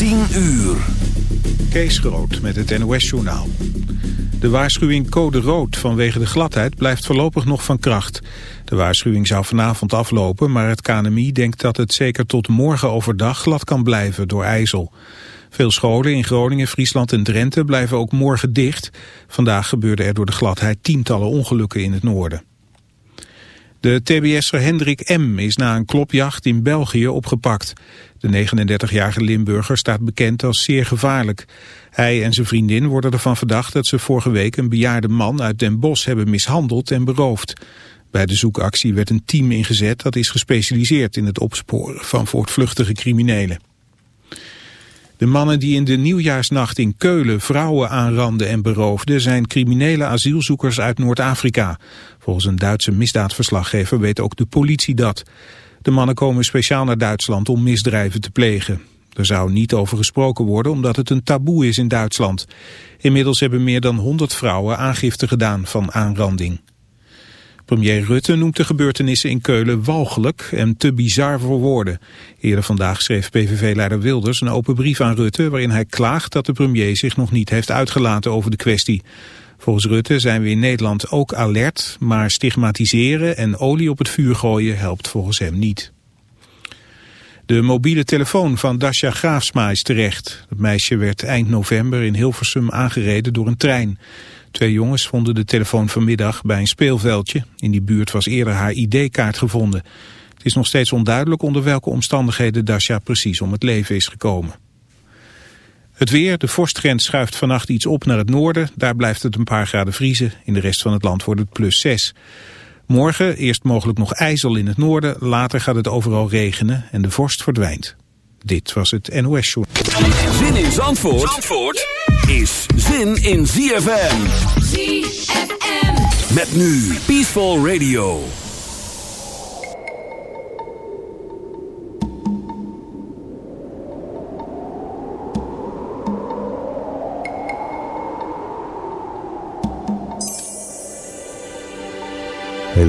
10 uur. Kees Groot met het NOS-journaal. De waarschuwing code rood vanwege de gladheid blijft voorlopig nog van kracht. De waarschuwing zou vanavond aflopen, maar het KNMI denkt dat het zeker tot morgen overdag glad kan blijven door ijzel. Veel scholen in Groningen, Friesland en Drenthe blijven ook morgen dicht. Vandaag gebeurden er door de gladheid tientallen ongelukken in het noorden. De TBS'er Hendrik M. is na een klopjacht in België opgepakt. De 39-jarige Limburger staat bekend als zeer gevaarlijk. Hij en zijn vriendin worden ervan verdacht dat ze vorige week een bejaarde man uit Den Bosch hebben mishandeld en beroofd. Bij de zoekactie werd een team ingezet dat is gespecialiseerd in het opsporen van voortvluchtige criminelen. De mannen die in de nieuwjaarsnacht in Keulen vrouwen aanranden en beroofden zijn criminele asielzoekers uit Noord-Afrika. Volgens een Duitse misdaadverslaggever weet ook de politie dat. De mannen komen speciaal naar Duitsland om misdrijven te plegen. Er zou niet over gesproken worden omdat het een taboe is in Duitsland. Inmiddels hebben meer dan 100 vrouwen aangifte gedaan van aanranding. Premier Rutte noemt de gebeurtenissen in Keulen walgelijk en te bizar voor woorden. Eerder vandaag schreef PVV-leider Wilders een open brief aan Rutte... waarin hij klaagt dat de premier zich nog niet heeft uitgelaten over de kwestie. Volgens Rutte zijn we in Nederland ook alert, maar stigmatiseren en olie op het vuur gooien helpt volgens hem niet. De mobiele telefoon van Dasha Graafsma is terecht. Het meisje werd eind november in Hilversum aangereden door een trein. Twee jongens vonden de telefoon vanmiddag bij een speelveldje. In die buurt was eerder haar ID-kaart gevonden. Het is nog steeds onduidelijk onder welke omstandigheden Dasha precies om het leven is gekomen. Het weer, de vorstgrens schuift vannacht iets op naar het noorden. Daar blijft het een paar graden vriezen. In de rest van het land wordt het plus 6. Morgen eerst mogelijk nog ijzel in het noorden. Later gaat het overal regenen en de vorst verdwijnt. Dit was het NOS Show. Zin in Zandvoort, Zandvoort is zin in ZFM. ZFM. Met nu Peaceful Radio.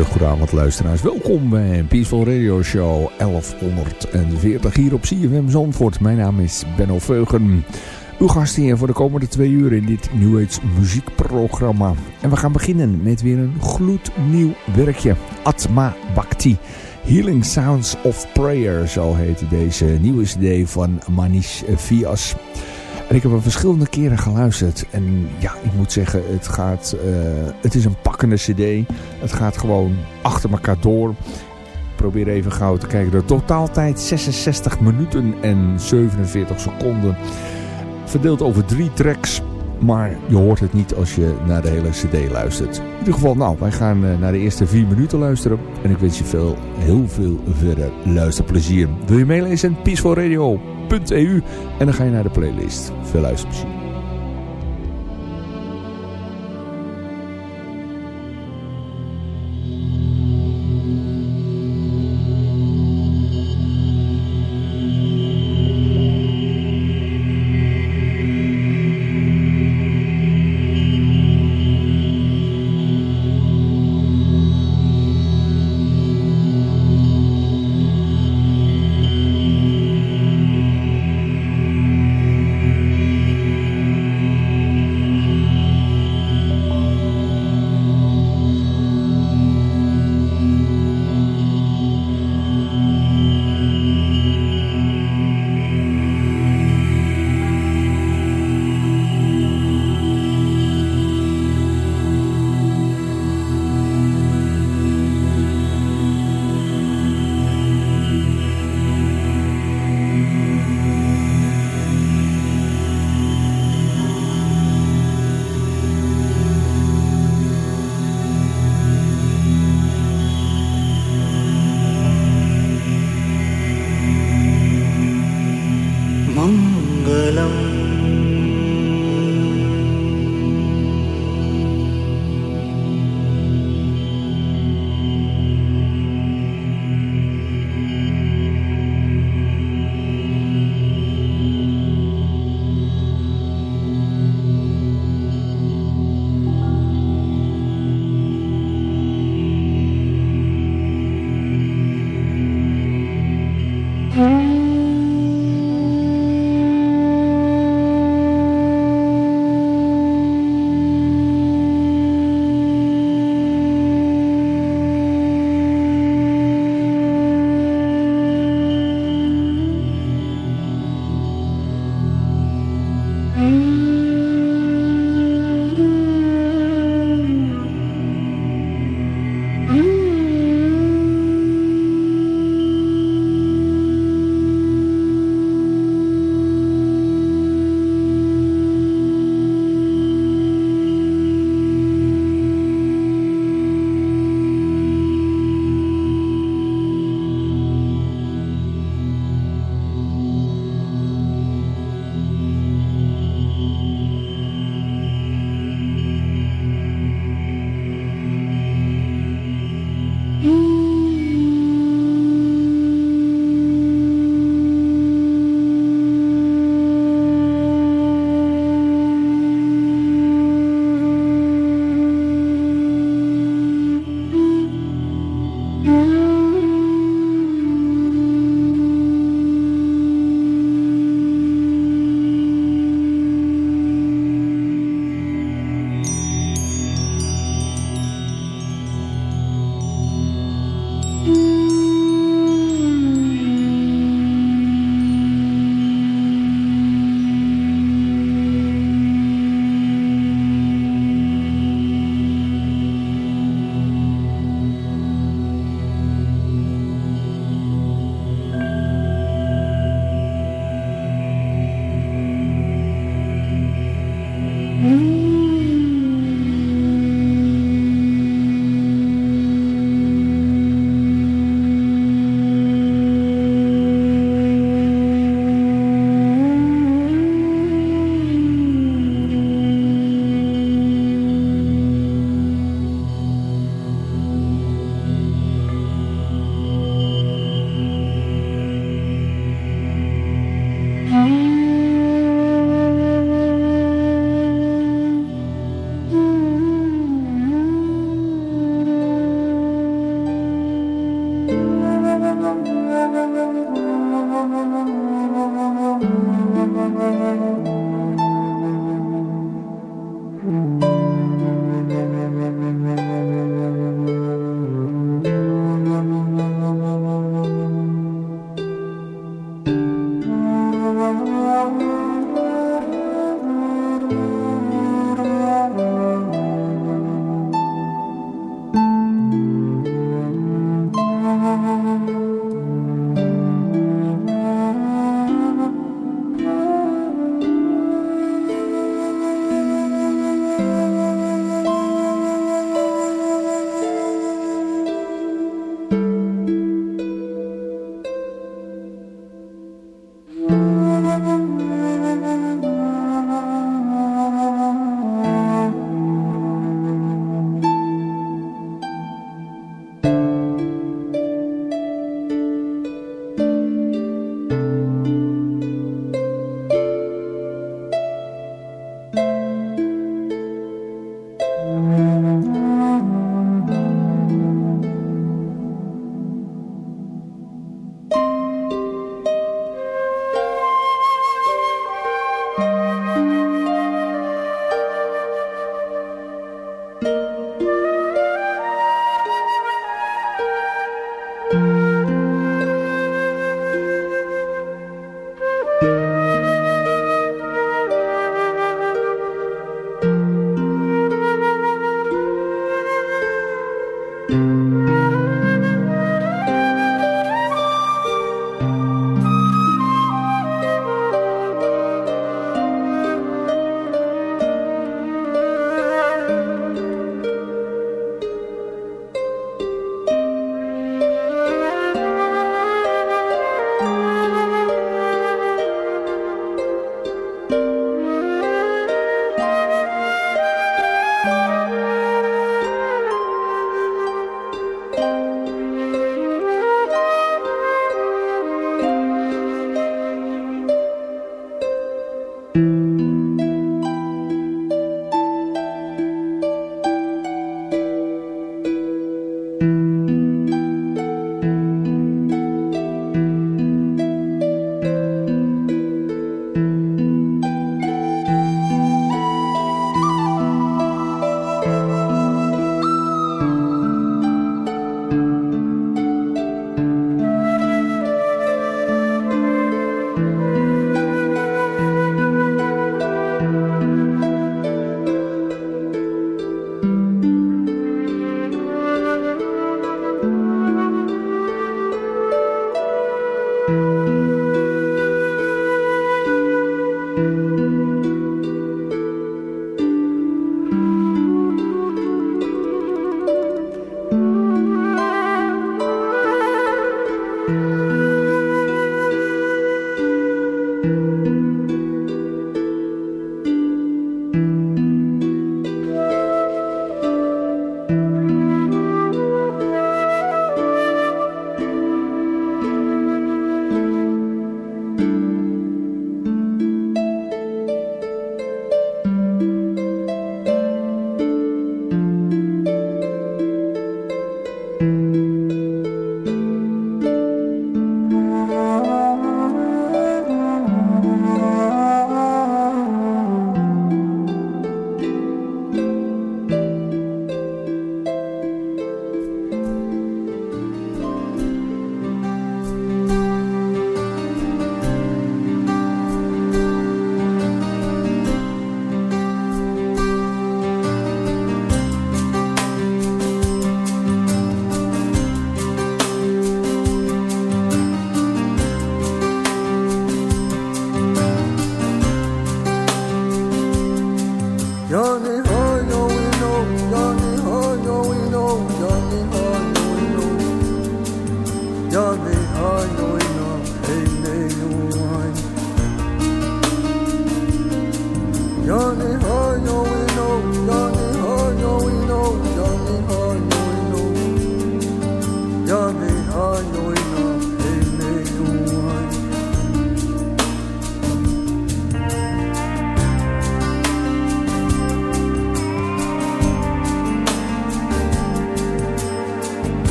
Hele luisteraars. Welkom bij Peaceful Radio Show 1140 hier op CFM Zandvoort. Mijn naam is Benno Veugen. Uw gast hier voor de komende twee uur in dit New muziekprogramma. En we gaan beginnen met weer een gloednieuw werkje. Atma Bhakti. Healing Sounds of Prayer, zo heet deze nieuwe cd van Manish Vias. En ik heb er verschillende keren geluisterd. En ja, ik moet zeggen, het, gaat, uh, het is een pakkende cd. Het gaat gewoon achter elkaar door. Ik probeer even gauw te kijken. De totaaltijd 66 minuten en 47 seconden. Verdeeld over drie tracks. Maar je hoort het niet als je naar de hele cd luistert. In ieder geval, nou, wij gaan uh, naar de eerste vier minuten luisteren. En ik wens je veel, heel veel verder luisterplezier. Wil je meelezen? peacefulradio.eu En dan ga je naar de playlist. Veel luisterplezier.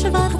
schwach